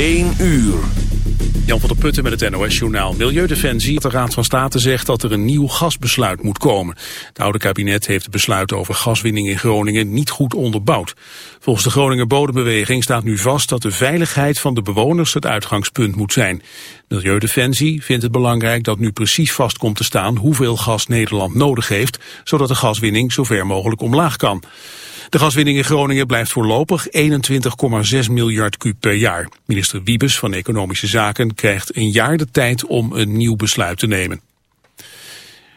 1 uur. Jan van der Putten met het NOS-journaal Milieudefensie. De Raad van State zegt dat er een nieuw gasbesluit moet komen. Het oude kabinet heeft het besluit over gaswinning in Groningen niet goed onderbouwd. Volgens de Groninger Bodembeweging staat nu vast dat de veiligheid van de bewoners het uitgangspunt moet zijn. Milieudefensie vindt het belangrijk dat nu precies vast komt te staan hoeveel gas Nederland nodig heeft, zodat de gaswinning zo ver mogelijk omlaag kan. De gaswinning in Groningen blijft voorlopig 21,6 miljard kub per jaar. Minister Wiebes van Economische Zaken krijgt een jaar de tijd om een nieuw besluit te nemen.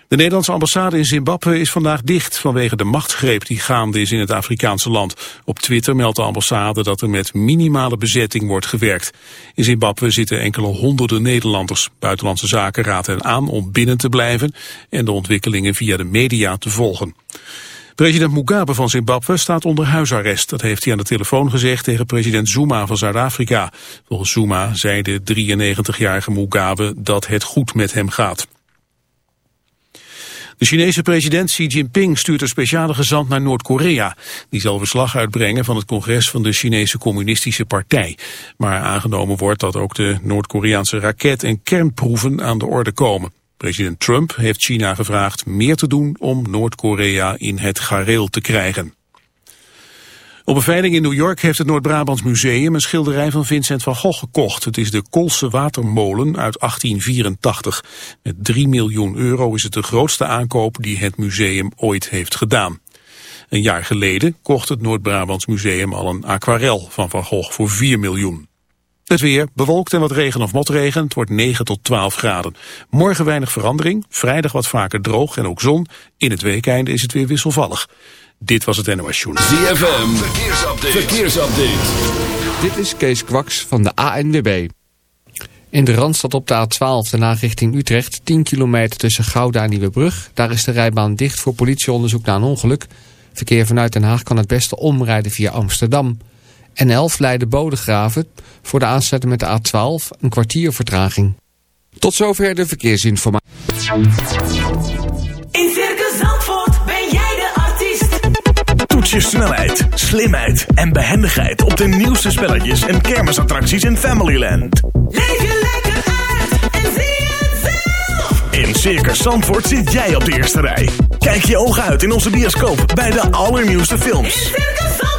De Nederlandse ambassade in Zimbabwe is vandaag dicht vanwege de machtsgreep die gaande is in het Afrikaanse land. Op Twitter meldt de ambassade dat er met minimale bezetting wordt gewerkt. In Zimbabwe zitten enkele honderden Nederlanders. Buitenlandse Zaken raadt hen aan om binnen te blijven en de ontwikkelingen via de media te volgen. President Mugabe van Zimbabwe staat onder huisarrest. Dat heeft hij aan de telefoon gezegd tegen president Zuma van Zuid-Afrika. Volgens Zuma zei de 93-jarige Mugabe dat het goed met hem gaat. De Chinese president Xi Jinping stuurt een speciale gezant naar Noord-Korea. Die zal verslag uitbrengen van het congres van de Chinese Communistische Partij. Maar aangenomen wordt dat ook de Noord-Koreaanse raket- en kernproeven aan de orde komen. President Trump heeft China gevraagd meer te doen om Noord-Korea in het gareel te krijgen. Op een veiling in New York heeft het Noord-Brabants Museum een schilderij van Vincent van Gogh gekocht. Het is de Kolse Watermolen uit 1884. Met 3 miljoen euro is het de grootste aankoop die het museum ooit heeft gedaan. Een jaar geleden kocht het Noord-Brabants Museum al een aquarel van Van Gogh voor 4 miljoen. Het weer bewolkt en wat regen of motregen. Het wordt 9 tot 12 graden. Morgen weinig verandering. Vrijdag wat vaker droog en ook zon. In het weekende is het weer wisselvallig. Dit was het NOS Journal. ZFM. Verkeersupdate. Verkeersupdate. Dit is Kees Kwaks van de ANWB. In de Randstad op de A12, daarna richting Utrecht, 10 kilometer tussen Gouda en Nieuwebrug. Daar is de rijbaan dicht voor politieonderzoek na een ongeluk. Verkeer vanuit Den Haag kan het beste omrijden via Amsterdam. N11 Leiden Bodegraven voor de aansluiting met de A12 een kwartier vertraging. Tot zover de verkeersinformatie. In Circus Zandvoort ben jij de artiest. Toets je snelheid, slimheid en behendigheid op de nieuwste spelletjes en kermisattracties in Familyland. Leef je lekker uit en zie het zelf. In Circus Zandvoort zit jij op de eerste rij. Kijk je ogen uit in onze bioscoop bij de allernieuwste In films. Circus Zandvoort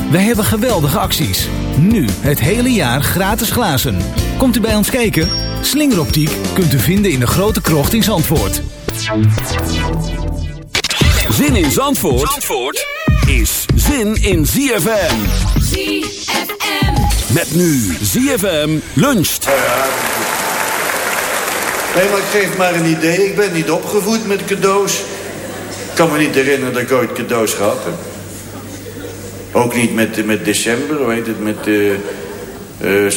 Wij hebben geweldige acties. Nu het hele jaar gratis glazen. Komt u bij ons kijken? Slingeroptiek kunt u vinden in de grote krocht in Zandvoort. Zin in Zandvoort, Zandvoort is zin in ZFM. ZFM. Met nu ZFM luncht. Nee, maar ik geef maar een idee. Ik ben niet opgevoed met cadeaus. Ik kan me niet herinneren dat ik ooit cadeaus gehad heb. Ook niet met, met december, hoe heet het, met uh, uh.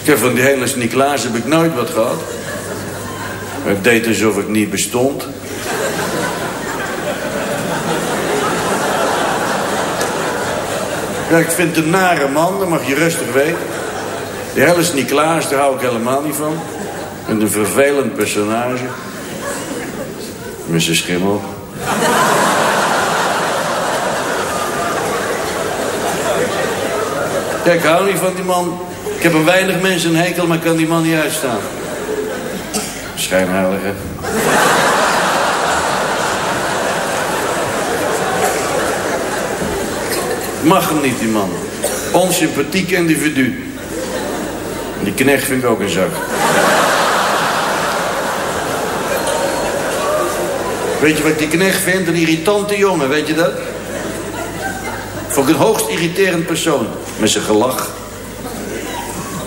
Ik heb van die hele Sint-Niklaas heb ik nooit wat gehad. Ik deed alsof ik niet bestond. Ja, ik vind het een nare man, dat mag je rustig weten. Die hele Sint-Niklaas, daar hou ik helemaal niet van. En een vervelend personage. Zijn schimmel. Ja, ik hou niet van die man. Ik heb een weinig mensen een hekel, maar kan die man niet uitstaan. Schijnheilige. Mag hem niet, die man. Onsympathiek individu. Die knecht vind ik ook een zak. Weet je wat die knecht vind? Een irritante jongen, weet je dat? Vond ik een hoogst irriterend persoon. Met zijn gelach.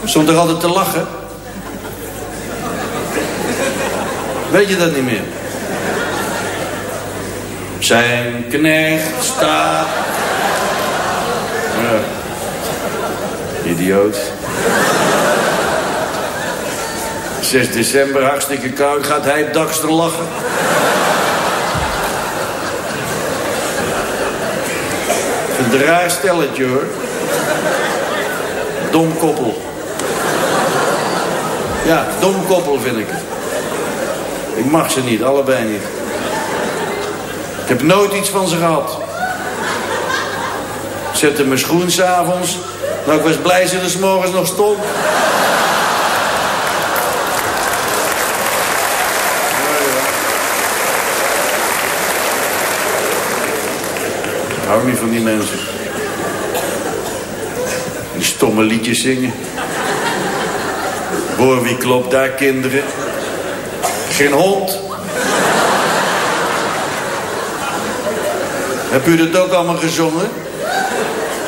Stond er altijd te lachen. Weet je dat niet meer? Zijn knecht staat... Ja. Idioot. 6 december, hartstikke koud, gaat hij op lachen. Een raar stelletje hoor. Dom koppel. Ja, dom koppel vind ik het. Ik mag ze niet, allebei niet. Ik heb nooit iets van ze gehad. Ik zette mijn schoen s'avonds. Nou, ik was blij ze er 's morgens nog stond. Hou niet van die mensen. Die stomme liedjes zingen. Hoor wie klopt daar, kinderen? Geen hond. Heb u dat ook allemaal gezongen?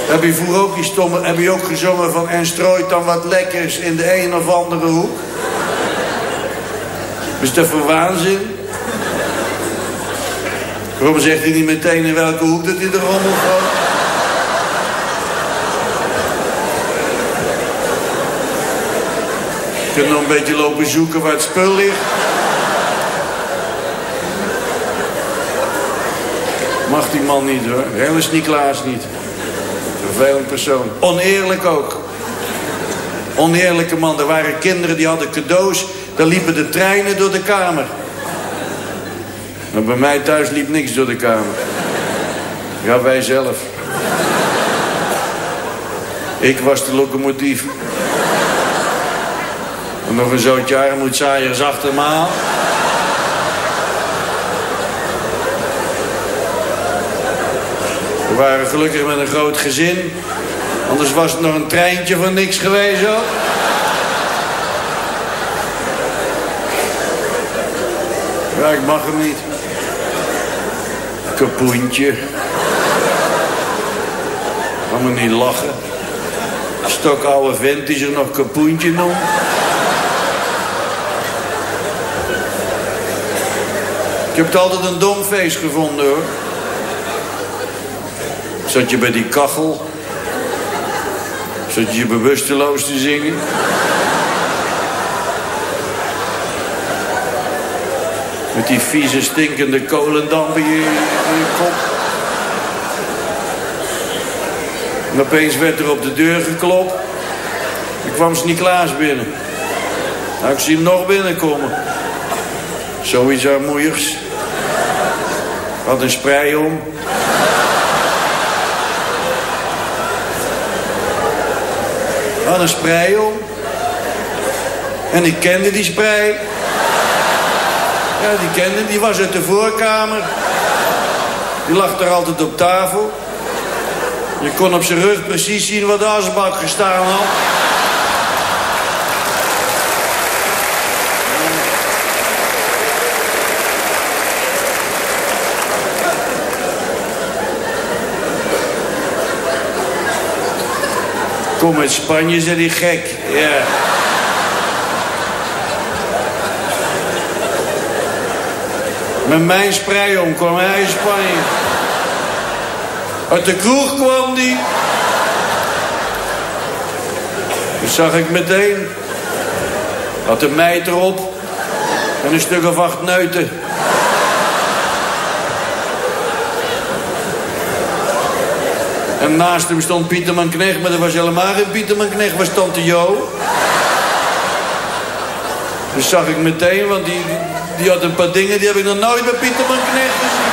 Heb u vroeger ook die stomme... Heb u ook gezongen van... En strooit dan wat lekkers in de een of andere hoek? Is dat voor waanzin? Waarom zegt hij niet meteen in welke hoek dat hij de rommel gooit? Je kunt nog een beetje lopen zoeken waar het spul ligt. Mag die man niet hoor. Hele Niklaas niet. Vervelend persoon. Oneerlijk ook. Oneerlijke man. Er waren kinderen die hadden cadeaus. Daar liepen de treinen door de kamer. Maar bij mij thuis liep niks door de kamer. Ja, wij zelf. Ik was de locomotief. En nog een zootje armoedzaaiers achter me aan. We waren gelukkig met een groot gezin. Anders was het nog een treintje van niks geweest hoor. Ja, ik mag hem niet. Kapoentje. Ga me niet lachen. Stokoude vent die zich nog kapoentje noemt. Ik heb altijd een dom feest gevonden hoor. Zat je bij die kachel. Zat je je bewusteloos te zingen. Met die vieze stinkende kolendamp in je, in kop. En opeens werd er op de deur geklopt. Ik kwam Sint-Niklaas binnen. Nou, ik zie hem nog binnenkomen. Zoiets armoeigs. Had een sprei om. Had een sprei om. En ik kende die sprei. Die kende, die was uit de voorkamer. Die lag er altijd op tafel. Je kon op zijn rug precies zien wat de asbak gestaan had. Kom uit Spanje, zei die gek. Ja. Met mijn sprei om kwam hij in Spanje. Uit de kroeg kwam die. Dat zag ik meteen. Had een meid erop. En een stuk of acht neuten. En naast hem stond Pieterman Knecht, maar dat was helemaal geen Pieterman Knecht, was tante Jo. Dus zag ik meteen, want die, die had een paar dingen, die heb ik nog nooit bij Pieterman Knecht gezien.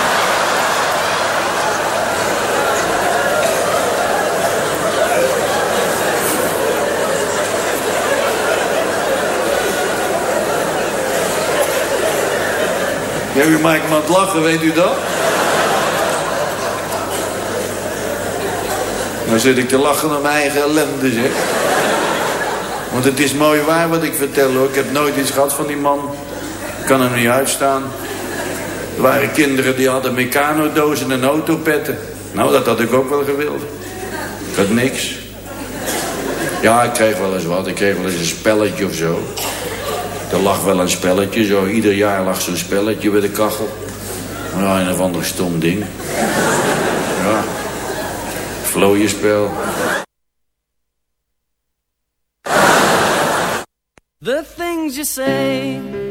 Ja, u maakt me aan het lachen, weet u dat? Dan zit ik te lachen om mijn eigen ellende, zeg. Want het is mooi waar wat ik vertel, hoor. Ik heb nooit iets gehad van die man. Kan hem niet uitstaan. Er waren kinderen die hadden mecanodozen en autopetten. Nou, dat had ik ook wel gewild. Had niks. Ja, ik kreeg wel eens wat. Ik kreeg wel eens een spelletje of zo. Er lag wel een spelletje. Zo, ieder jaar lag zo'n spelletje bij de kachel. Ja, een of ander stom ding. Ja. Vlooienspel. The things you say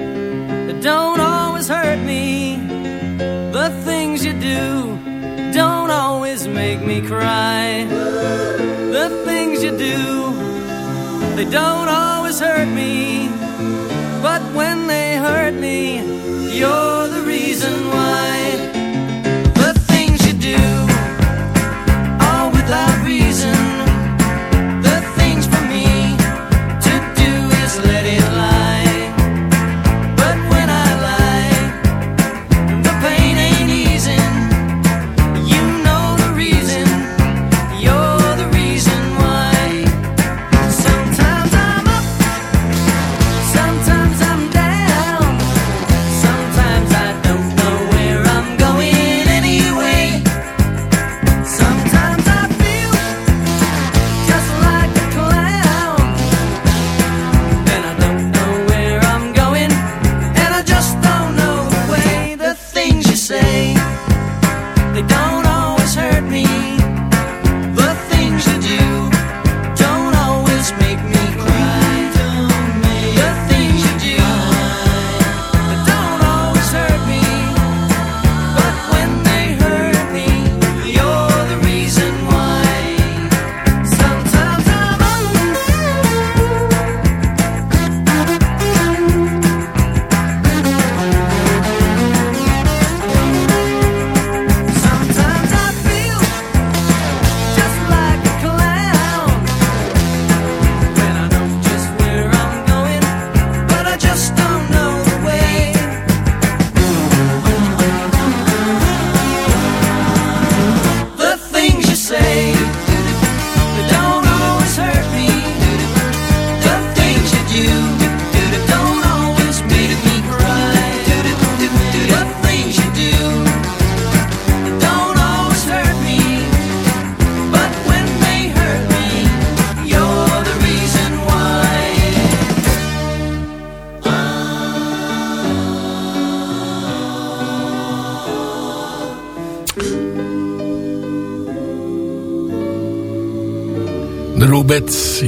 don't always hurt me. The things you do don't always make me cry. The things you do, they don't always hurt me. But when they hurt me, you're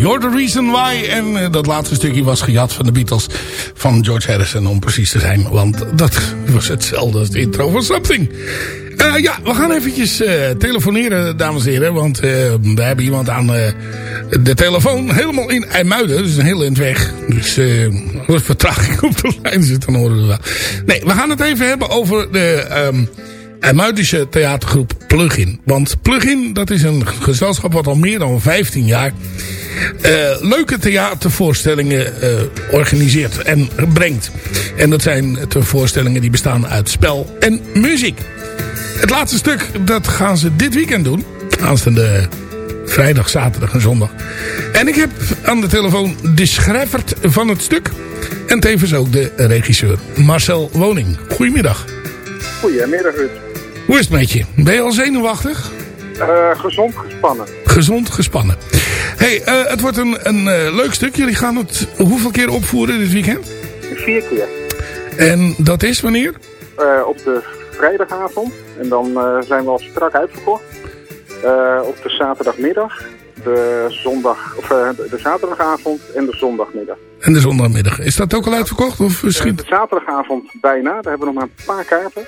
You're the Reason Why. En eh, dat laatste stukje was gejat van de Beatles van George Harrison, om precies te zijn. Want dat was hetzelfde als de intro van Something. Eh, ja, we gaan eventjes eh, telefoneren, dames en heren. Want we hebben iemand aan de telefoon, helemaal in IJmuiden. Dus een heel eind weg. Dus er vertraging op de lijn zit, dan horen we wel. Nee, we gaan het even hebben over de... ehm IJmuidische theatergroep Plugin. Want Plugin, dat is een gezelschap wat al meer dan 15 jaar eh, leuke theatervoorstellingen eh, organiseert en brengt. En dat zijn de voorstellingen die bestaan uit spel en muziek. Het laatste stuk, dat gaan ze dit weekend doen. Aanstaande vrijdag, zaterdag en zondag. En ik heb aan de telefoon de schrijver van het stuk. En tevens ook de regisseur Marcel Woning. Goedemiddag. Goedemiddag, Ruud. Hoe is het met je? Ben je al zenuwachtig? Eh, gezond gespannen. Gezond gespannen. hey, eh, het wordt een, een eh, leuk stuk. Jullie gaan het hoeveel keer opvoeren dit weekend? Vier keer. En dat is wanneer? Op de vrijdagavond. En dan zijn we al strak uitverkocht. Op de zaterdagmiddag. De, zondag, of, de, de zaterdagavond en de zondagmiddag. En de zondagmiddag. Is dat ook al uitverkocht? Of misschien... de zaterdagavond bijna. Daar hebben we nog maar een paar kaarten.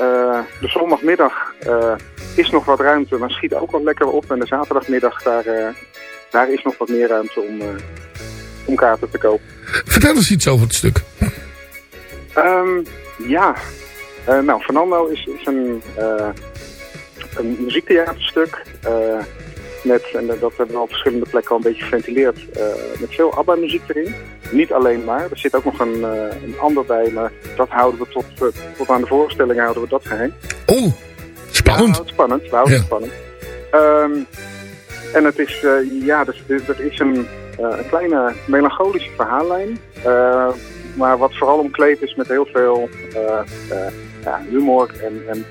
Eh, de zondagmiddag eh, is nog wat ruimte, maar schiet ook wel lekker op. En de zaterdagmiddag, daar, eh, daar is nog wat meer ruimte om, om kaarten te kopen. Vertel eens iets over het stuk. Ehm, ja, nou, Fernando is, is een, een muziektheaterstuk. Eh, met, en dat hebben we op verschillende plekken al een beetje geventileerd, eh, met veel ABBA-muziek erin. Niet alleen maar, er zit ook nog een, eh, een ander bij, maar dat houden we tot, eh, tot aan de voorstelling houden we dat geheim. Oh, spannend. Ja, spannend, we houden het Ja. spannend. Ehm, En het is, eh, ja, dus, dus, er is een, eh, een kleine melancholische verhaallijn. eh, maar wat vooral omkleed is met heel veel eh, eh, ja, humor. En, en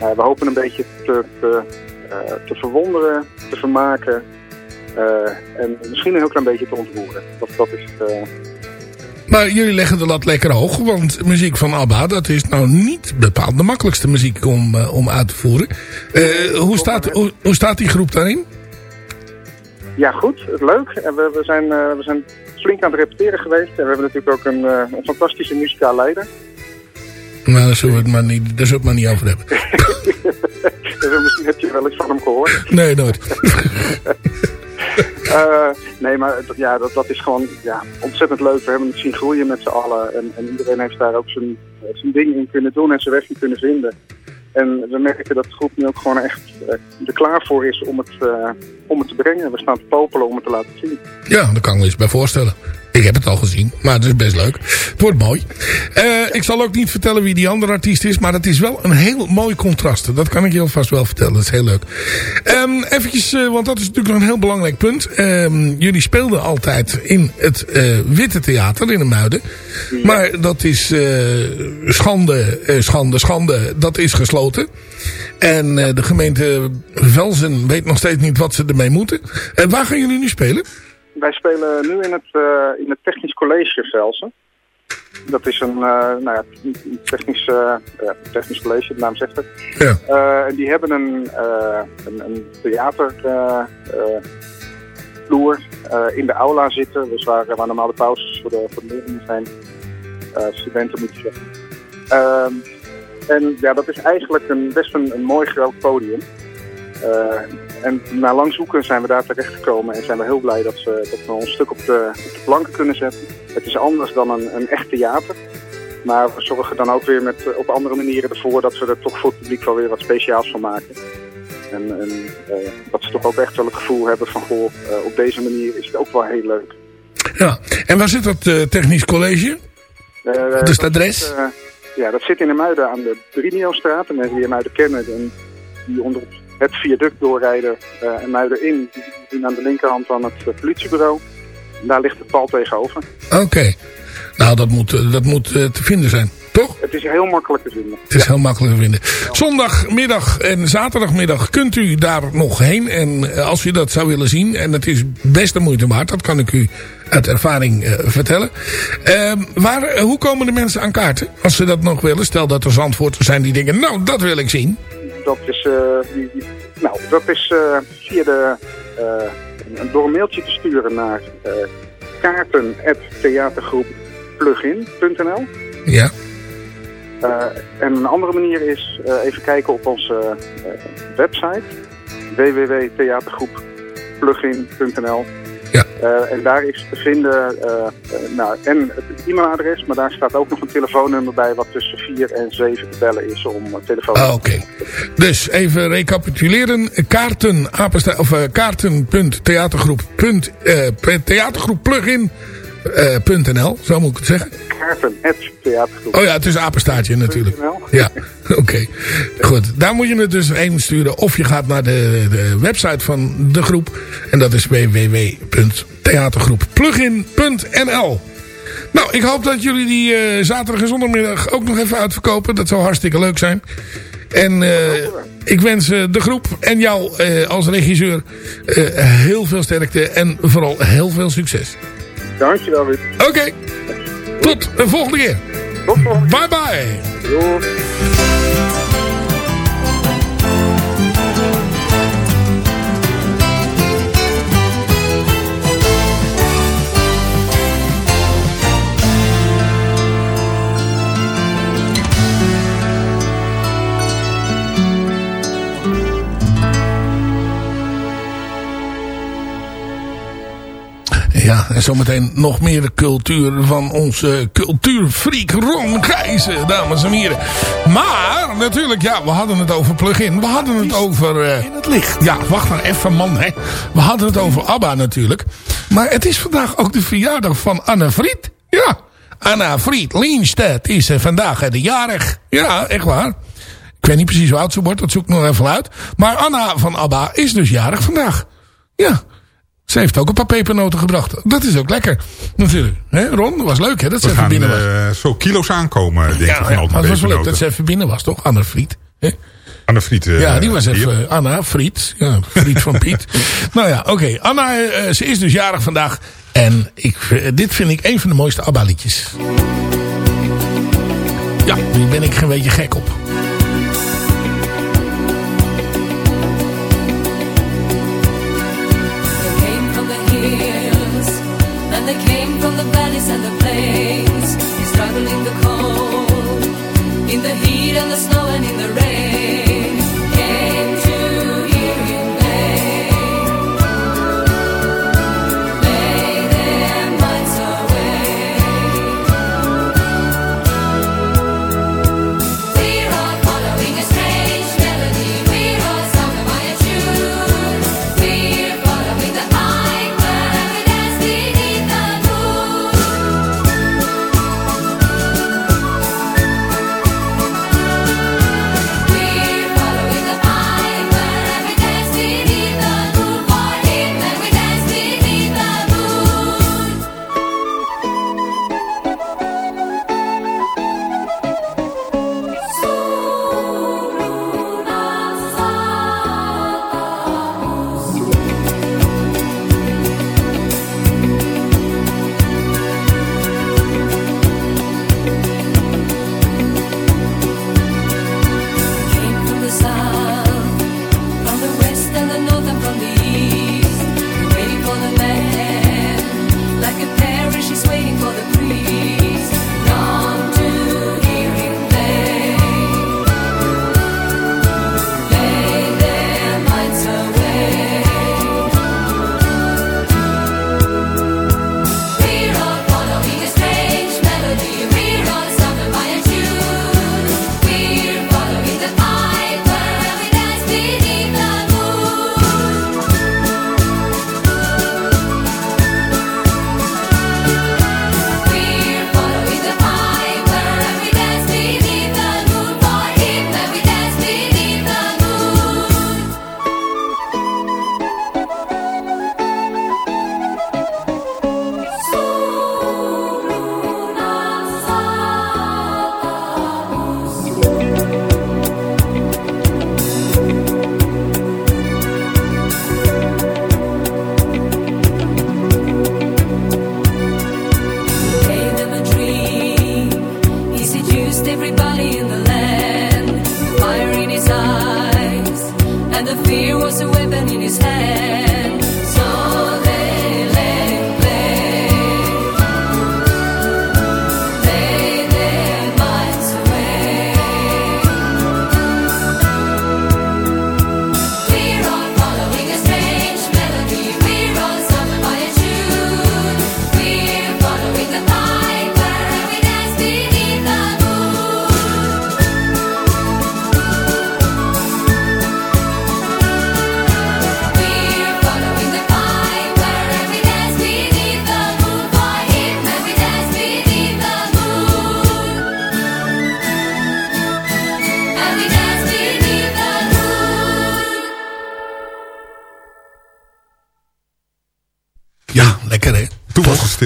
eh, we hopen een beetje te, te, eh, te verwonderen, te vermaken. eh, en misschien een heel klein beetje te ontroeren. Dat, dat is eh, Maar jullie leggen de lat lekker hoog. Want muziek van ABBA, dat is nou niet bepaald de makkelijkste muziek om, eh, om uit te voeren. Eh, hoe, staat, hoe, hoe staat die groep daarin? Ja, goed. Leuk. En we, we, zijn, eh, we zijn flink aan het repeteren geweest. En we hebben natuurlijk ook een, eh, een fantastische muzikaal leider. Nou, daar zullen we het maar niet, daar zullen we het maar niet over hebben. dus misschien heb je wel eens van hem gehoord. Nee, nooit. Eh, nee, maar dat- ja, dat, dat is gewoon ja, ontzettend leuk. We hebben het zien groeien met z'n allen. En, en iedereen heeft daar ook zijn, eh, zijn ding in kunnen doen en zijn weg in kunnen vinden. En we merken dat de groep nu ook gewoon echt eh, er klaar voor is om het, eh, om het te brengen. We staan te popelen om het te laten zien. Ja, daar kan ik me eens bij voorstellen. Ik heb het al gezien, maar het is best leuk. Het wordt mooi. Eh, ik zal ook niet vertellen wie die andere artiest is, maar het is wel een heel mooi contrast. Dat kan ik je alvast wel vertellen. Dat is heel leuk. Ehm eventjes, eh, want dat is natuurlijk nog een heel belangrijk punt. Ehm, jullie speelden altijd in het eh, Witte Theater in de Muiden. Maar dat is schande, schande, schande. Dat is gesloten. En de gemeente Velzen weet nog steeds niet wat ze ermee moeten. En waar gaan jullie nu spelen? Wij spelen nu in het, eh, in het Technisch College Velsen. Dat is een, eh, nou ja, technisch, eh, technisch college, de naam zegt het. Ja. En die hebben een, een, een theater vloer in de aula zitten. Dus waar, de pauzes voor de, voor de leerlingen zijn. Studenten moet je zeggen. Ehm, en ja, dat is eigenlijk een, best een, een mooi groot podium. En na lang zoeken zijn we daar terechtgekomen en zijn we heel blij dat, ze, dat we ons stuk op de, op de planken kunnen zetten. Het is anders dan een, een echt theater. Maar we zorgen dan ook weer met, eh, op andere manieren ervoor dat we er toch voor het publiek wel weer wat speciaals van maken. En, en eh, dat ze toch ook echt wel het gevoel hebben van, goh, eh, op deze manier is het ook wel heel leuk. Ja. En waar zit dat technisch college? Dus het adres? zit, ja, dat zit in de Muiden aan de Briniostraat. De mensen die in Muiden kennen en die onder het viaduct doorrijden eh, en Muiden in, die zien aan de linkerhand van het eh, politiebureau. En daar ligt het pal tegenover. Oké. Nou, dat moet, eh, dat moet te vinden zijn. Toch? Het is heel makkelijk te vinden. Het is heel makkelijk te vinden. Zondagmiddag en zaterdagmiddag kunt u daar nog heen. En als u dat zou willen zien. En het is best de moeite waard. Dat kan ik u uit ervaring vertellen. Ehm, waar, hoe komen de mensen aan kaarten? Als ze dat nog willen. Stel dat er zandvoorters zijn die denken. Nou, dat wil ik zien. Dat is, eh, die, die- nou, dat is eh, via de, eh, door een mailtje te sturen naar kaarten.theatergroepplugin.nl Ja. En een andere manier is even kijken op onze website www.theatergroepplugin.nl Ja. Eh, en daar is te vinden eh, eh, nou, en het e-mailadres, maar daar staat ook nog een telefoonnummer bij wat tussen 4 en 7 te bellen is om telefoon Ah, Oké. Dus even recapituleren. Kaarten, of, uh, kaarten.theatergroep. .nl, zo moet ik het zeggen. Kaarten.theatergroep. Oh ja, het is apenstaartje natuurlijk. Ja, oké. Okay. Goed, daar moet je het dus heen sturen. Of je gaat naar de, de website van de groep. En dat is www.theatergroepplugin.nl Nou, ik hoop dat jullie die uh, zaterdag en zondagmiddag ook nog even uitverkopen. Dat zou hartstikke leuk zijn. En uh, ik wens uh, de groep en jou als regisseur heel veel sterkte en vooral heel veel succes. Dankjewel, Ruud. Oké. Okay. Tot de volgende keer. Tot volgende Bye bye. Doei. Ja, en zometeen nog meer de cultuur van onze cultuurfreak Ron Gijzen, dames en heren. Maar, natuurlijk, ja, we hadden het over plugin. We hadden het over... Uh, in het licht. Ja, wacht maar even, man. Hè. We hadden het over ABBA natuurlijk. Maar het is vandaag ook de verjaardag van Anne Fried. Ja, Anna Fried Lienstedt is vandaag de jarig. Ja, echt waar. Ik weet niet precies hoe oud ze wordt, dat zoek ik nog even uit. Maar Anna van ABBA is dus jarig vandaag. Ja. Ze heeft ook een paar pepernoten gebracht. Dat is ook lekker. Natuurlijk. Hè, Ron, dat was leuk hè, dat ze even binnen was. eh, zo kilo's aankomen, denk ik. Ja, van het was wel leuk dat ze even binnen was, toch? Anne Friet. Hè? Anne Friet. eh, Ja, die was even Anna Friet. Ja, Friet van Piet. nou ja, oké. Anna, eh, ze is dus jarig vandaag. En ik, eh, dit vind ik een van de mooiste ABBA-liedjes. Ja, hier ben ik geen beetje gek op.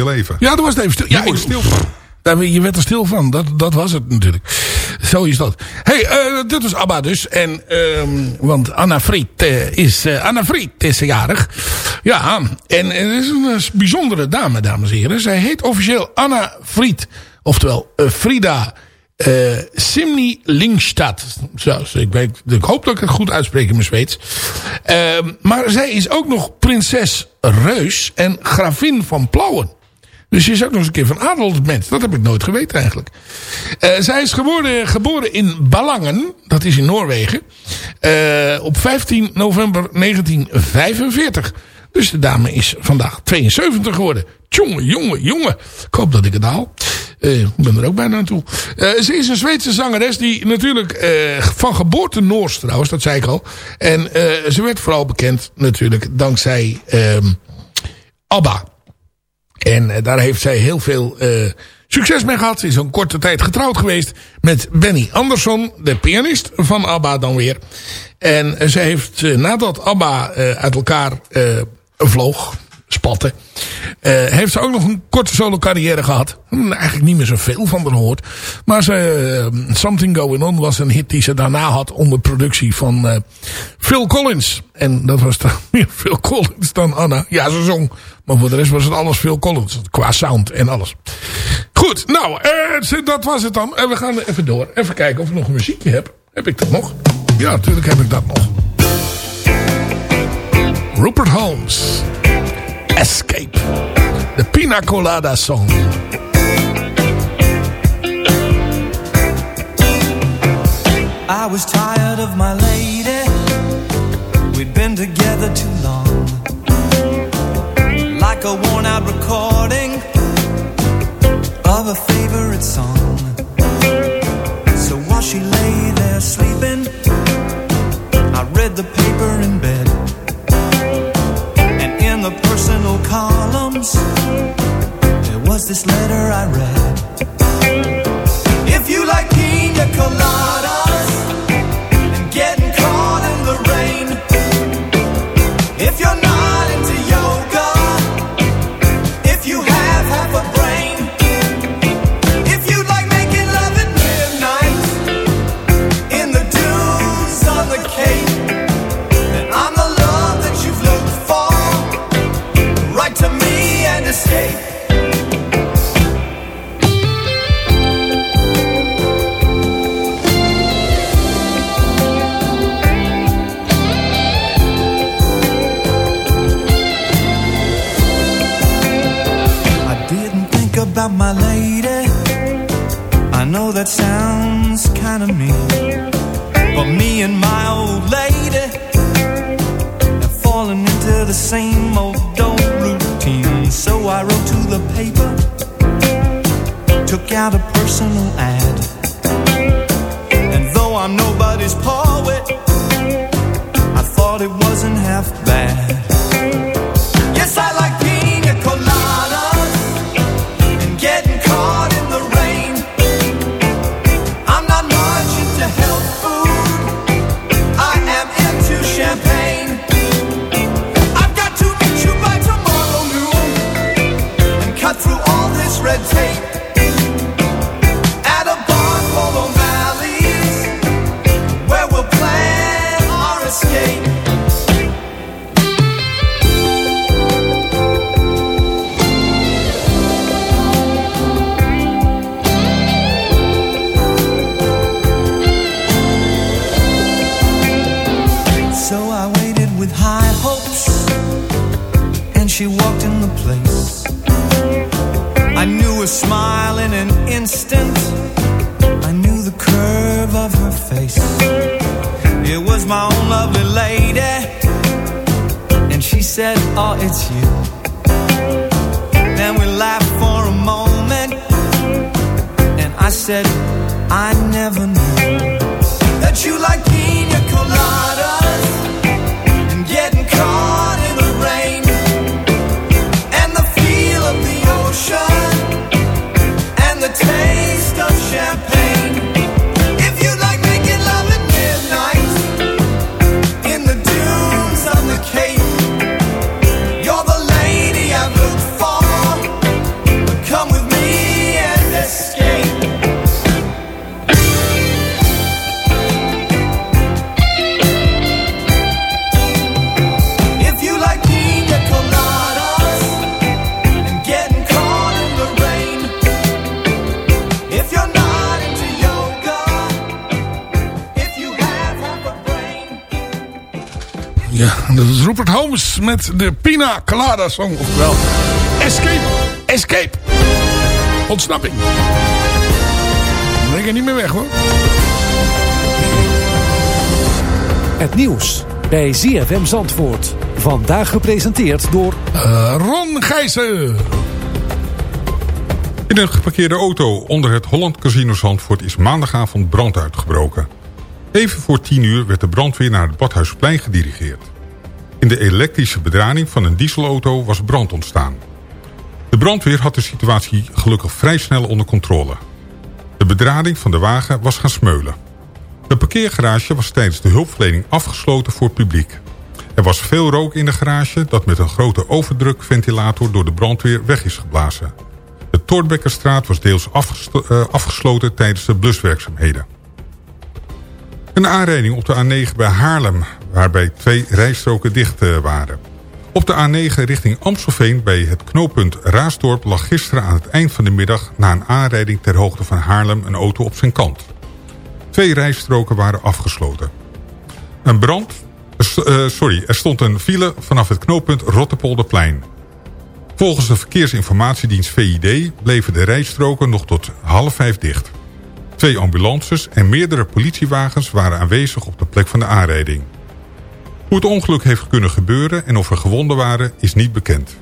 stil even. Ja, dat was het even stil. Ja, je wordt stil van. Daar, je werd er stil van. Dat, dat was het natuurlijk. Zo is dat. hey, eh, dit is ABBA dus. En, ehm, want Anna Friet eh, is, eh, Anna Friet is jarig. Ja, en het is een bijzondere dame, dames en heren. Zij heet officieel Anna Friet. Oftewel Frida Simni Lingstad. Ik, weet, ik hoop dat ik het goed uitspreek in mijn Zweeds. Ehm, maar zij is ook nog prinses Reus en gravin van Plauwen. Dus ze is ook nog eens een keer van adel mens. Dat heb ik nooit geweten eigenlijk. Eh, zij is geboren, in Ballangen. Dat is in Noorwegen. eh, op 15 november 1945. Dus de dame is vandaag 72 geworden. Jongen, jongen, jongen. Ik hoop dat ik het haal. Eh, Ik ben er ook bijna naartoe. Eh, ze is een Zweedse zangeres die natuurlijk van geboorte Noors trouwens. Dat zei ik al. En ze werd vooral bekend natuurlijk dankzij ehm, ABBA. En eh, daar heeft zij heel veel eh, succes mee gehad. Ze is een korte tijd getrouwd geweest met Benny Andersson, de pianist van ABBA dan weer. En eh, zij heeft, nadat ABBA uit elkaar vloog, spatte. Eh, heeft ze ook nog een korte solo carrière gehad. Hm, Eigenlijk niet meer zoveel van hoort. Maar ze, eh, Something Going On was een hit die ze daarna had onder productie van eh, Phil Collins. En dat was meer Phil Collins dan Anna. Ja, ze zong. Maar voor de rest was het alles Phil Collins. Qua sound en alles. Goed, nou, dat was het dan. En we gaan even door. Even kijken of ik nog een muziekje heb. Heb ik dat nog? Ja, natuurlijk heb ik dat nog. Rupert Holmes. Escape. De Pina Colada Song. I was tired of my lady. We'd been together too long. Like a worn out recording of a favorite song. So while she lay there sleeping, I read the paper in bed. The personal columns, there was this letter I read. If you like pina coladas and getting caught in the rain, if you're the curve of her face. It was my own lovely lady, and she said, "Oh, it's you." Then we laughed for a moment, and I said, "I never knew that you like pina coladas dat is Rupert Holmes met de Pina Colada Song. Oftewel, Escape, Escape. Ontsnapping. Dan ben ik er niet meer weg hoor. Het nieuws bij ZFM Zandvoort. Vandaag gepresenteerd door... Eh, Ron Gijzen. In een geparkeerde auto onder het Holland Casino Zandvoort is maandagavond brand uitgebroken. Even voor 10 uur werd de brandweer naar het Badhuisplein gedirigeerd. In de elektrische bedrading van een dieselauto was brand ontstaan. De brandweer had de situatie gelukkig vrij snel onder controle. De bedrading van de wagen was gaan smeulen. De parkeergarage was tijdens de hulpverlening afgesloten voor het publiek. Er was veel rook in de garage dat met een grote overdrukventilator door de brandweer weg is geblazen. De Toortbekkerstraat was deels eh, afgesloten tijdens de bluswerkzaamheden. Een aanrijding op de A9 bij Haarlem, waarbij twee rijstroken dicht eh, waren. Op de A9 richting Amstelveen bij het knooppunt Raasdorp lag gisteren aan het eind van de middag na een aanrijding ter hoogte van Haarlem een auto op zijn kant. Twee rijstroken waren afgesloten. Een brand, eh, sorry, er stond een file vanaf het knooppunt Rottepolderplein. Volgens de Verkeersinformatiedienst VID bleven de rijstroken nog tot half vijf dicht. Twee ambulances en meerdere politiewagens waren aanwezig op de plek van de aanrijding. Hoe het ongeluk heeft kunnen gebeuren en of er gewonden waren is niet bekend.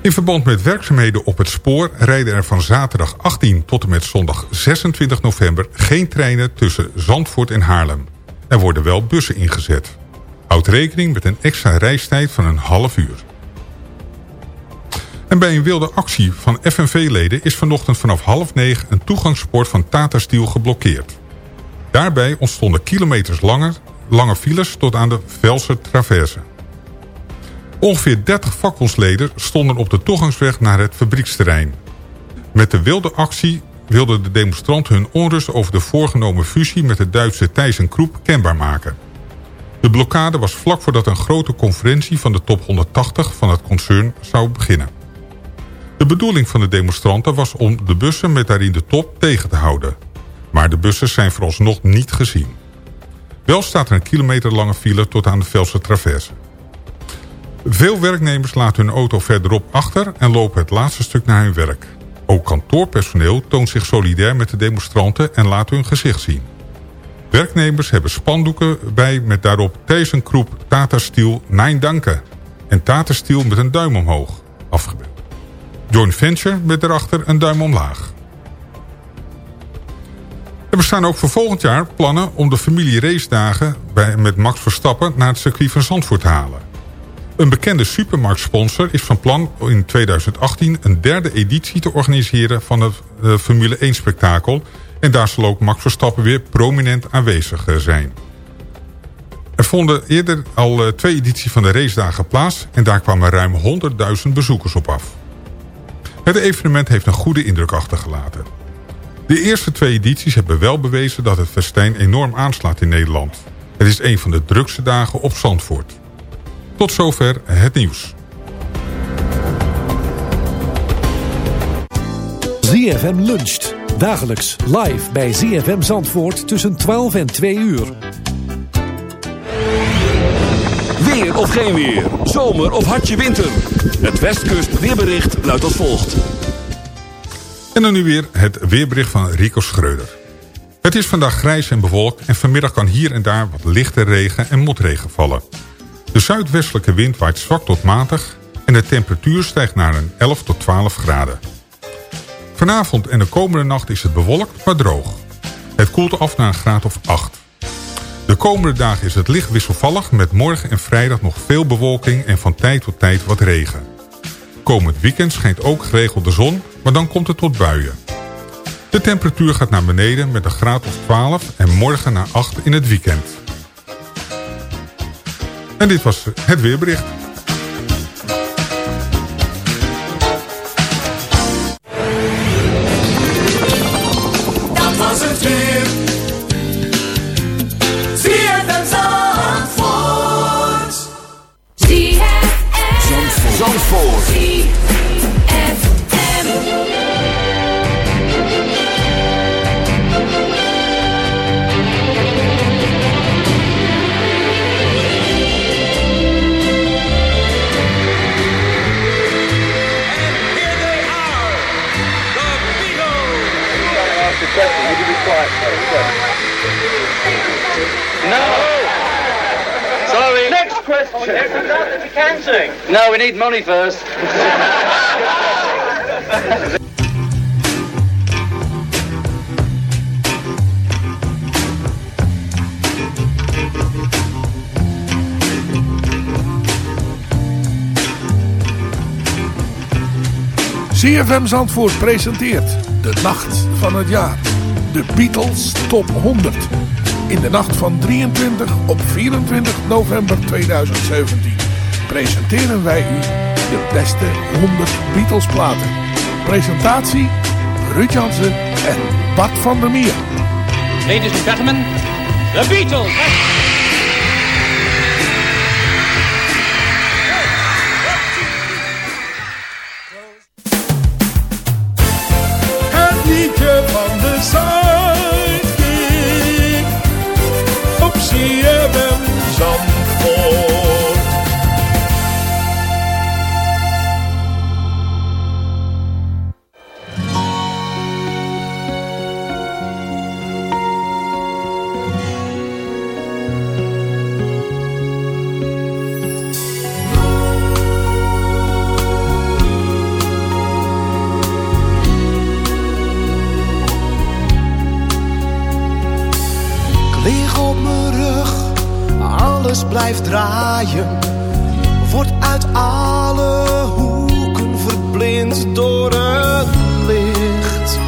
In verband met werkzaamheden op het spoor rijden er van zaterdag 18 tot en met zondag 26 november geen treinen tussen Zandvoort en Haarlem. Er worden wel bussen ingezet. Houd rekening met een extra reistijd van een half uur. En bij een wilde actie van FNV-leden is vanochtend vanaf half negen een toegangspoort van Tata geblokkeerd. Daarbij ontstonden kilometers langer, lange files tot aan de Velse Traverse. Ongeveer 30 vakbondsleden stonden op de toegangsweg naar het fabrieksterrein. Met de wilde actie wilden de demonstranten hun onrust over de voorgenomen fusie met de Duitse ThyssenKrupp kenbaar maken. De blokkade was vlak voordat een grote conferentie van de top 180 van het concern zou beginnen. De bedoeling van de demonstranten was om de bussen met daarin de top tegen te houden. Maar de bussen zijn vooralsnog niet gezien. Wel staat er een kilometerlange file tot aan de Velse Traverse. Veel werknemers laten hun auto verderop achter en lopen het laatste stuk naar hun werk. Ook kantoorpersoneel toont zich solidair met de demonstranten en laat hun gezicht zien. Werknemers hebben spandoeken bij met daarop ThyssenKrupp Tata Steel Nein Danke en Tata Steel met een duim omhoog afgebeeld. Joint Venture met daarachter een duim omlaag. Er bestaan ook voor volgend jaar plannen om de familie racedagen bij, met Max Verstappen naar het circuit van Zandvoort te halen. Een bekende supermarktsponsor is van plan in 2018 een derde editie te organiseren van het uh, Formule 1 spektakel. En daar zal ook Max Verstappen weer prominent aanwezig uh, zijn. Er vonden eerder al uh, twee edities van de racedagen plaats en daar kwamen ruim 100.000 bezoekers op af. Het evenement heeft een goede indruk achtergelaten. De eerste twee edities hebben wel bewezen dat het festijn enorm aanslaat in Nederland. Het is een van de drukste dagen op Zandvoort. Tot zover het nieuws. ZFM luncht. Dagelijks live bij ZFM Zandvoort tussen 12 en 2 uur. Weer of geen weer. Zomer of hartje winter. Het Westkust weerbericht luidt als volgt. En dan nu weer het weerbericht van Rico Schreuder. Het is vandaag grijs en bewolkt en vanmiddag kan hier en daar wat lichte regen en motregen vallen. De zuidwestelijke wind waait zwak tot matig en de temperatuur stijgt naar een 11 tot 12 graden. Vanavond en de komende nacht is het bewolkt, maar droog. Het koelt af naar een graad of 8. De komende dagen is het licht wisselvallig met morgen en vrijdag nog veel bewolking en van tijd tot tijd wat regen. Komend weekend schijnt ook geregeld de zon, maar dan komt het tot buien. De temperatuur gaat naar beneden met een graad of 12 en morgen naar 8 in het weekend. En dit was het weerbericht. We need money first. CFM Zandvoort presenteert de nacht van het jaar. De Beatles Top 100. in de nacht van 23 op 24 november 2017 presenteren wij u de beste 100 Beatles platen. Presentatie Ruud Jansen en Bart van der Meer. Ladies and gentlemen, the Beatles. Blijft draaien. Wordt uit alle hoeken verblind door het licht.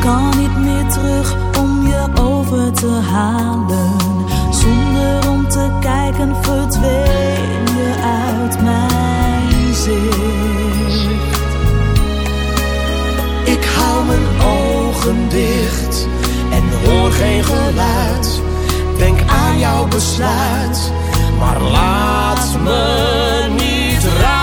kan niet meer terug om je over te halen. Zonder om te kijken verdween je uit mijn zicht. Ik hou mijn ogen dicht hoor geen geluid. Denk aan jouw besluit, maar laat me niet raken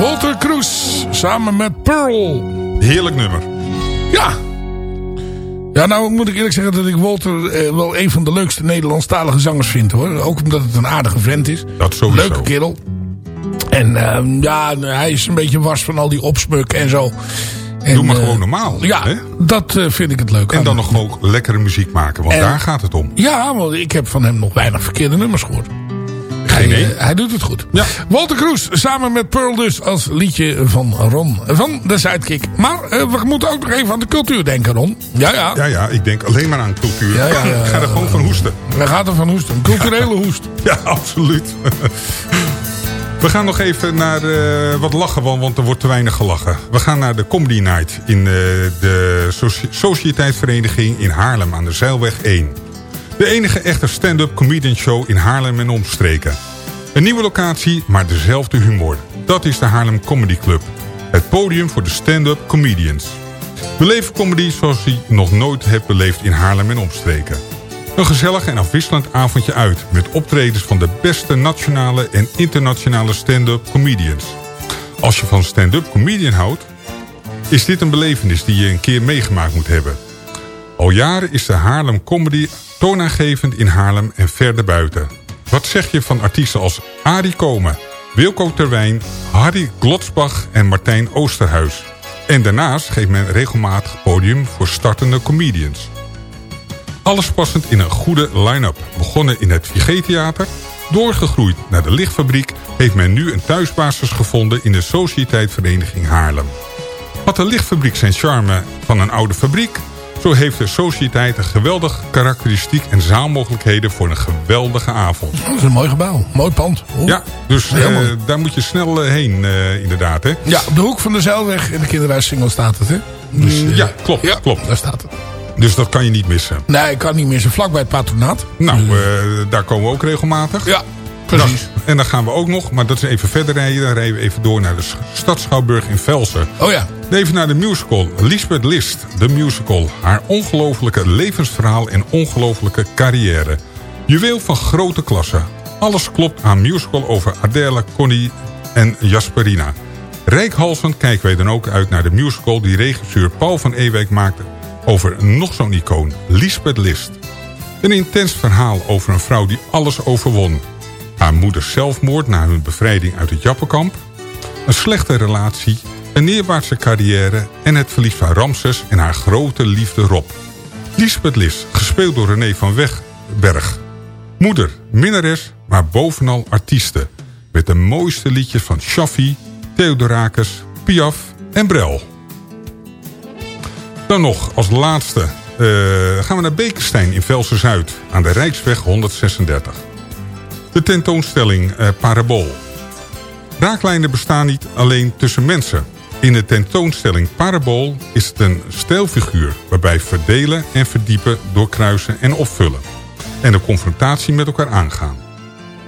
Walter Cruz samen met Pearl. Heerlijk nummer. Ja. Ja, nou moet ik eerlijk zeggen dat ik Walter eh, wel een van de leukste Nederlandstalige zangers vind hoor. Ook omdat het een aardige vent is. Dat sowieso. Leuke kerel. En ehm, ja, hij is een beetje was van al die opsmuk en zo. En, Doe maar eh, gewoon normaal. Ja, hè? dat eh, vind ik het leuk En dan nog gewoon lekkere muziek maken. Want En- daar gaat het om. Ja, want ik heb van hem nog weinig verkeerde nummers gehoord. Hij, nee. hij doet het goed. Ja. Walter Kroes, samen met Pearl dus als liedje van Ron van de Sidekick. Maar eh, we moeten ook nog even aan de cultuur denken, Ron. Ja, ja. Ja, ja, ik denk alleen maar aan cultuur. Ja, ja, ja, Ik ga er gewoon van hoesten. We gaan er van hoesten. Een culturele hoest. Ja, absoluut. We gaan nog even naar eh, wat lachen, want, want er wordt te weinig gelachen. We gaan naar de Comedy Night in eh, de Soci- Sociëteitsvereniging in Haarlem aan de Zeilweg 1. De enige echte stand-up comedian show in Haarlem en omstreken. Een nieuwe locatie, maar dezelfde humor. Dat is de Haarlem Comedy Club. Het podium voor de stand-up comedians. Beleef comedy zoals je nog nooit hebt beleefd in Haarlem en omstreken. Een gezellig en afwisselend avondje uit... met optredens van de beste nationale en internationale stand-up comedians. Als je van stand-up comedian houdt... is dit een belevenis die je een keer meegemaakt moet hebben. Al jaren is de Haarlem Comedy toonaangevend in Haarlem en verder buiten. Wat zeg je van artiesten als Arie Komen, Wilco Terwijn... Harry Glotsbach en Martijn Oosterhuis... En daarnaast geeft men regelmatig podium voor startende comedians. Alles passend in een goede line-up. Begonnen in het Vigé-theater, doorgegroeid naar de lichtfabriek... heeft men nu een thuisbasis gevonden in de Sociëteitvereniging Haarlem. Had de lichtfabriek zijn charme van een oude fabriek... zo heeft de Sociëteit een geweldige karakteristiek en zaalmogelijkheden... voor een geweldige avond. Dat is een mooi gebouw. Mooi pand. Oeh. Ja, dus eh, daar moet je snel eh, heen, eh, inderdaad. Hè? Ja, op de hoek van de Zeilweg in de kinderhuissingel staat het, hè? Dus, Mm, ja, klopt, klopt. Daar staat het. Dus dat kan je niet missen. Nee, ik kan niet zo vlak bij het patronaat. Nou, eh, daar komen we ook regelmatig. Ja, precies. En dan gaan we ook nog, maar dat is even verder rijden. Dan rijden we even door naar de Sch- Stad Schouwburg in Velsen. Oh ja. Even naar de musical. Lisbeth List, de musical. Haar ongelofelijke levensverhaal en ongelofelijke carrière. Juweel van grote klasse. Alles klopt aan musical over Adele, Connie en Jasperina. Rijkhalsend kijken wij dan ook uit naar de musical... die regisseur Paul van Ewijk maakte over nog zo'n icoon, Lisbeth List. Een intens verhaal over een vrouw die alles overwon. Haar moeders zelfmoord na hun bevrijding uit het Jappenkamp. Een slechte relatie, een neerwaartse carrière... en het verlies van Ramses en haar grote liefde Rob. Lisbeth List, gespeeld door René van Wegberg. Moeder, minnares, maar bovenal artieste. Met de mooiste liedjes van Shaffi, Theodorakis, Piaf en Brel. Dan nog, als laatste, eh, gaan we naar Bekenstein in Velsen-Zuid... aan de Rijksweg 136. De tentoonstelling eh, Parabool. Raaklijnen bestaan niet alleen tussen mensen. In de tentoonstelling Parabool is het een stijlfiguur... waarbij verdelen en verdiepen, doorkruisen en opvullen. En de confrontatie met elkaar aangaan.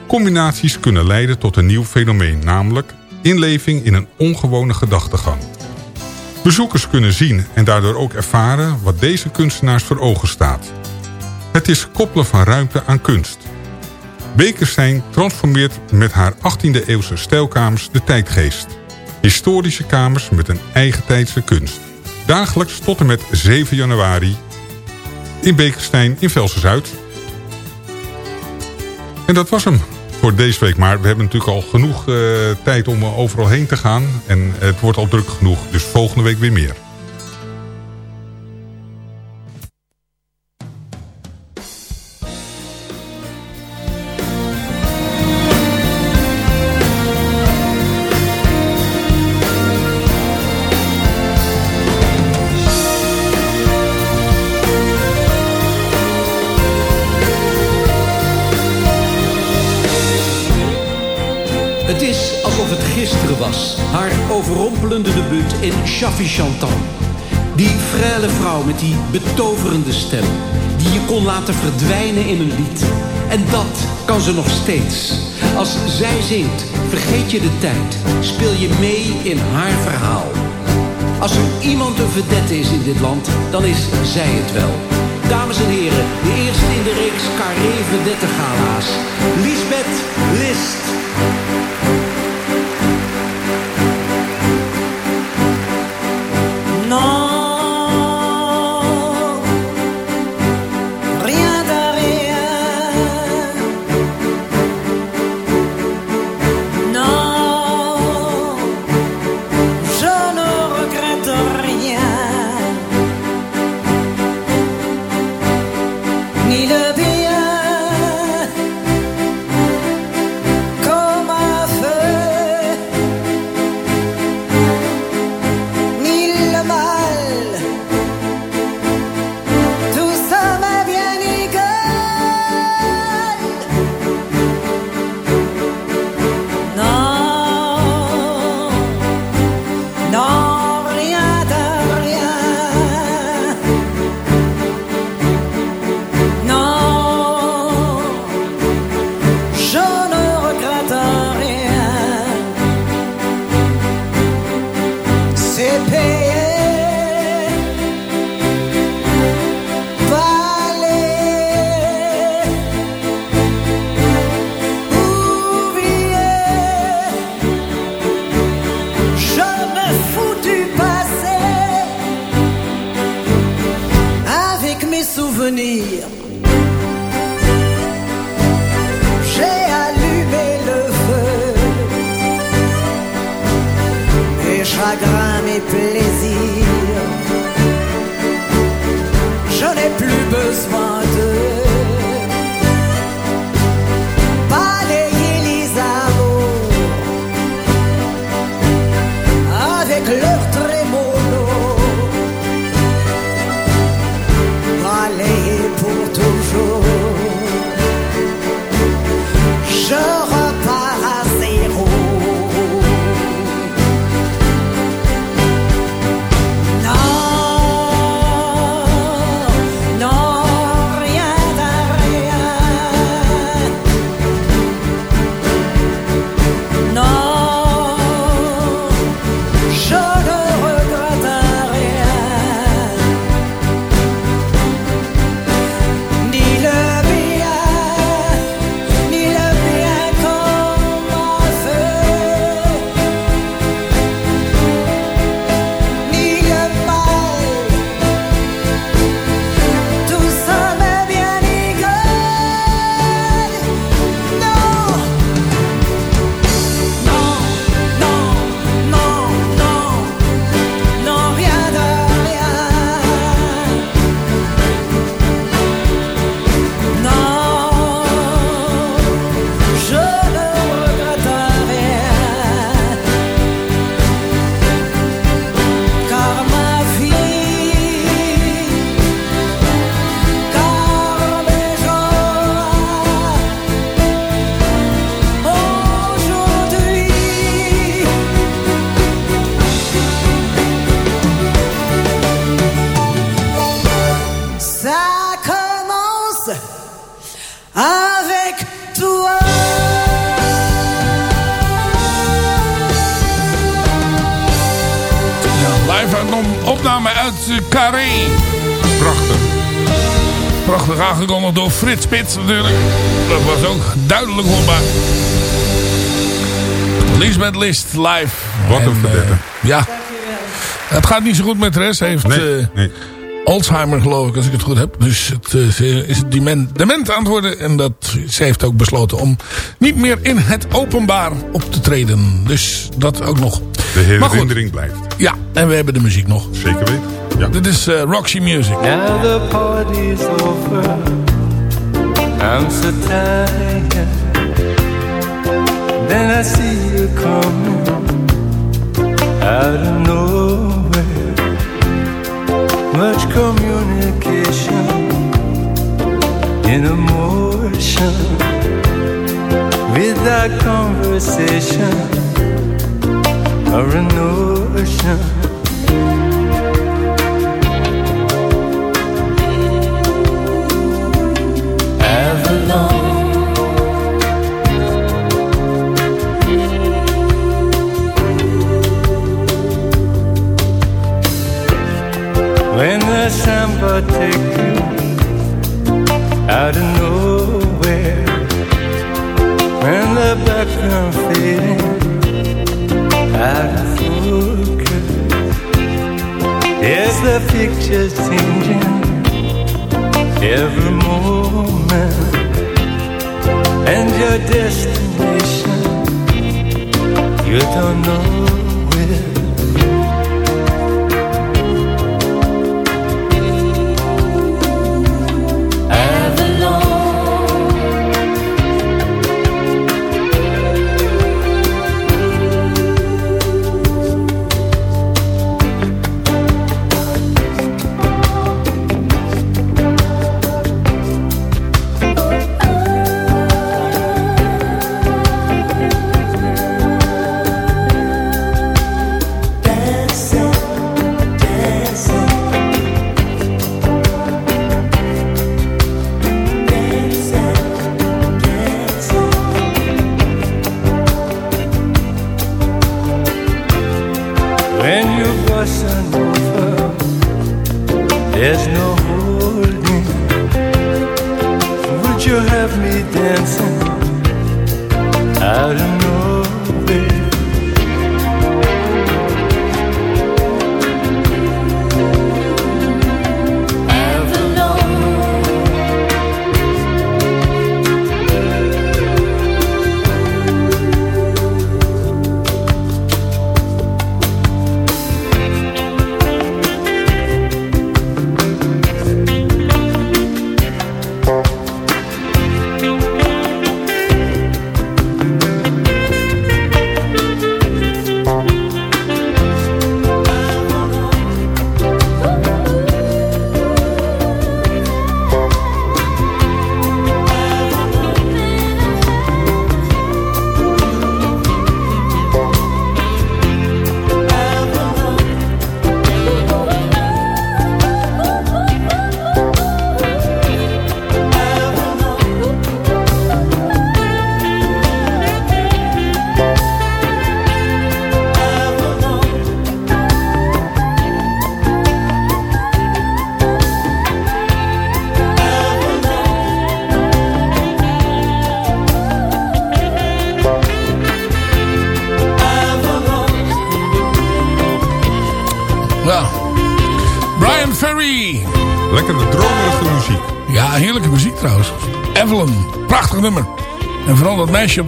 Combinaties kunnen leiden tot een nieuw fenomeen... namelijk inleving in een ongewone gedachtegang. Bezoekers kunnen zien en daardoor ook ervaren wat deze kunstenaars voor ogen staat. Het is koppelen van ruimte aan kunst. Bekenstein transformeert met haar 18e eeuwse stijlkamers de tijdgeest. Historische kamers met een eigentijdse kunst. Dagelijks tot en met 7 januari in Bekenstein in Velsen-Zuid. En dat was hem voor deze week. Maar we hebben natuurlijk al genoeg eh, tijd om overal heen te gaan. En het wordt al druk genoeg. Dus volgende week weer meer. Die frêle vrouw met die betoverende stem. Die je kon laten verdwijnen in een lied. En dat kan ze nog steeds. Als zij zingt, vergeet je de tijd. Speel je mee in haar verhaal. Als er iemand een vedette is in dit land, dan is zij het wel. Dames en heren, de eerste in de reeks Carré Vedette Gala's. Lisbeth List. Frits Spits natuurlijk. Dat was ook duidelijk hoorbaar. Lisbeth List live. Wat een En, verdette. eh, ja. Het gaat niet zo goed met de rest. Hij heeft Nee, eh, nee. Alzheimer geloof ik als ik het goed heb. Dus het eh, ze is dement, dement aan het worden. En dat, ze heeft ook besloten om niet meer in het openbaar op te treden. Dus dat ook nog. De Maar goed. herinnering blijft. Ja, en we hebben de muziek nog. Zeker weten. Ja. Dit is eh, Roxy Music. Now the party's over. I'm so tired. Then I see you coming out of nowhere. Much communication in emotion. Without conversation or a notion. Samba take you out of nowhere, when the background fading out of focus, yes, the picture's changing every moment. And your destination you don't know Her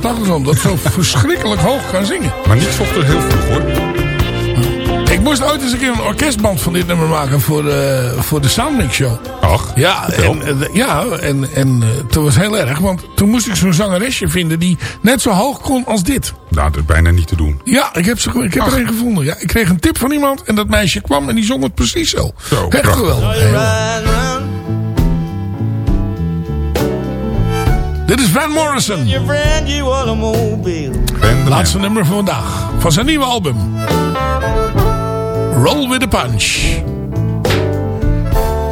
dat de zo verschrikkelijk hoog kan zingen. Maar niet ochtends heel vroeg hoor. Ik moest ooit eens een keer een orkestband van dit nummer maken voor, eh, voor de Soundmix Show. Ach, Ja, en, eh, ja, en, en eh, toen was heel erg. Want toen moest ik zo'n zangeresje vinden die net zo hoog kon als dit. Nou, dat is bijna niet te doen. Ja, ik heb, ze, ik heb er een gevonden. Ja, ik kreeg een tip van iemand en dat meisje kwam en die zong het precies zo. Zo, Echt prachtig. Dit is Van Morrison. Your friend, you automobile. Ben de Laatste nummer van vandaag. Van zijn nieuwe album. Roll with a Punch.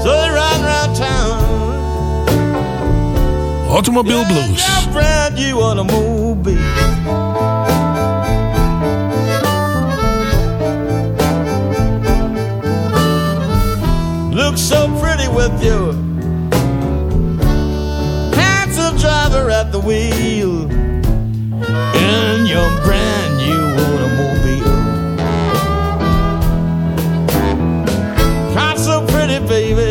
So they ride around town. Automobile Blues. Your friend, you automobile. Look so pretty with your driver at the wheel in your brand new automobile. God, so pretty, baby.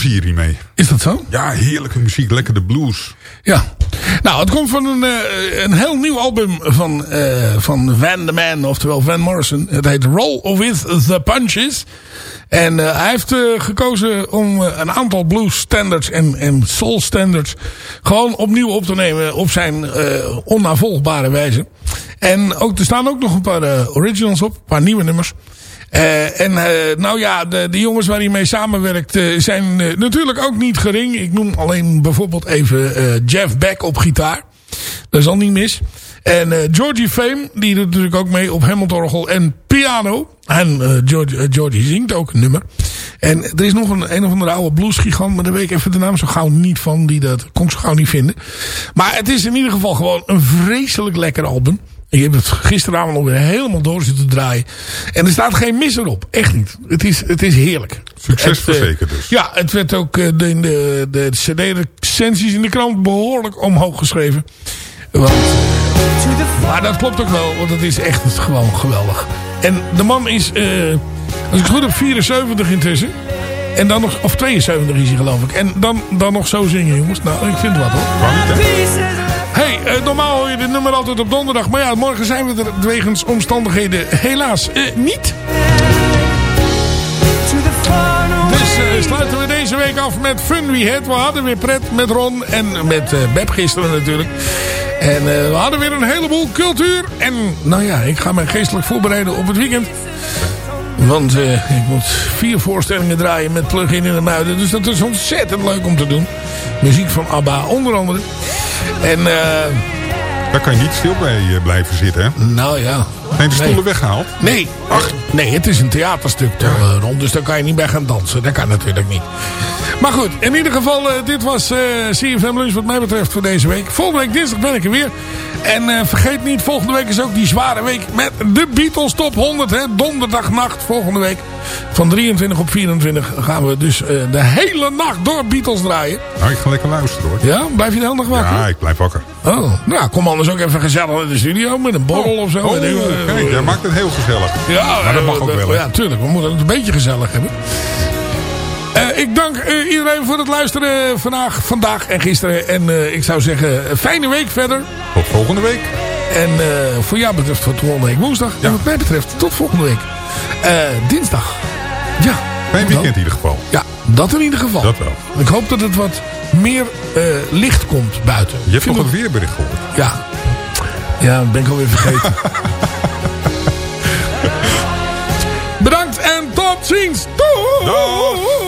Plezier hiermee? Is dat zo? Ja, heerlijke muziek, lekker de blues. Ja. Nou, het komt van een, eh, een heel nieuw album van, eh, van Van the Man, oftewel Van Morrison. Het heet Roll With The Punches. En eh, hij heeft gekozen om een aantal blues standards en, en soul standards gewoon opnieuw op te nemen op zijn onnavolgbare wijze. En ook, er staan ook nog een paar originals op, een paar nieuwe nummers. Eh, en eh, nou ja, de, de jongens waar hij mee samenwerkt eh, zijn natuurlijk ook niet gering. Ik noem alleen bijvoorbeeld even Jeff Beck op gitaar. Dat is al niet mis. En Georgie Fame, die doet natuurlijk ook mee op Hammondorgel en piano. En Georgie, Georgie zingt ook een nummer. En er is nog een, een of andere oude bluesgigant, maar daar weet ik even de naam zo gauw niet van. Die dat kon ik zo gauw niet vinden. Maar het is in ieder geval gewoon een vreselijk lekker album. Je hebt het gisteravond alweer helemaal door zitten draaien. En er staat geen misser op. Echt niet. Het is, het is heerlijk. Succes eh, verzekerd dus. Ja, het werd ook eh, de, in de, de cd-recensies in de krant behoorlijk omhoog geschreven. Want, maar dat klopt ook wel, want het is echt gewoon geweldig. En de man is, eh, als ik goed heb, 74 intussen. En dan nog, of 72 is hij geloof ik. En dan, dan nog zo zingen jongens. Nou, ik vind het wat hoor. Hey, eh, normaal hoor je dit nummer altijd op donderdag. Maar ja, morgen zijn we er wegens omstandigheden helaas eh, niet. Dus eh, sluiten we deze week af met Fun We Had. We hadden weer pret met Ron en met Beb gisteren natuurlijk. En we hadden weer een heleboel cultuur. En nou ja, ik ga mij geestelijk voorbereiden op het weekend. Want eh, ik moet vier voorstellingen draaien met plug-in in de muiden. Dus dat is ontzettend leuk om te doen. Muziek van ABBA onder andere. En eh, Daar kan je niet stil bij eh, blijven zitten, hè? nou ja. Zijn de stoelen Nee. weggehaald? Nee, ach, nee, het is een theaterstuk eh, Ron. Dus daar kan je niet bij gaan dansen. Dat kan natuurlijk niet. Maar goed, in ieder geval, eh, dit was CFM Lunch wat mij betreft voor deze week. Volgende week dinsdag ben ik er weer. En vergeet niet, volgende week is ook die zware week met de Beatles Top 100. Hè, donderdagnacht volgende week. Van 23 op 24 gaan we dus eh, de hele nacht door Beatles draaien. Nou, ik ga lekker luisteren, hoor. Ja, blijf je de hele nacht wakker? Ja, ik blijf wakker. Oh, nou, kom anders ook even gezellig in de studio met een borrel of zo. Oh, En, eh, kijk, jij maakt het heel gezellig. Ja, maar dat mag eh, ook wel, hè? Ja, tuurlijk. We moeten het een beetje gezellig hebben. Eh, ik dank eh, iedereen voor het luisteren vandaag, vandaag en gisteren. En eh, ik zou zeggen, fijne week verder. Tot volgende week. En eh, voor jou betreft tot volgende week woensdag. En wat mij betreft tot volgende week eh, dinsdag. Ja. Fijn weekend in ieder geval. Ja, dat in ieder geval. Dat wel. Ik hoop dat het wat meer eh, licht komt buiten. Je hebt toch een weerbericht gehoord? Ja. Ja, dat ben ik alweer vergeten. Bedankt en tot ziens. Doei.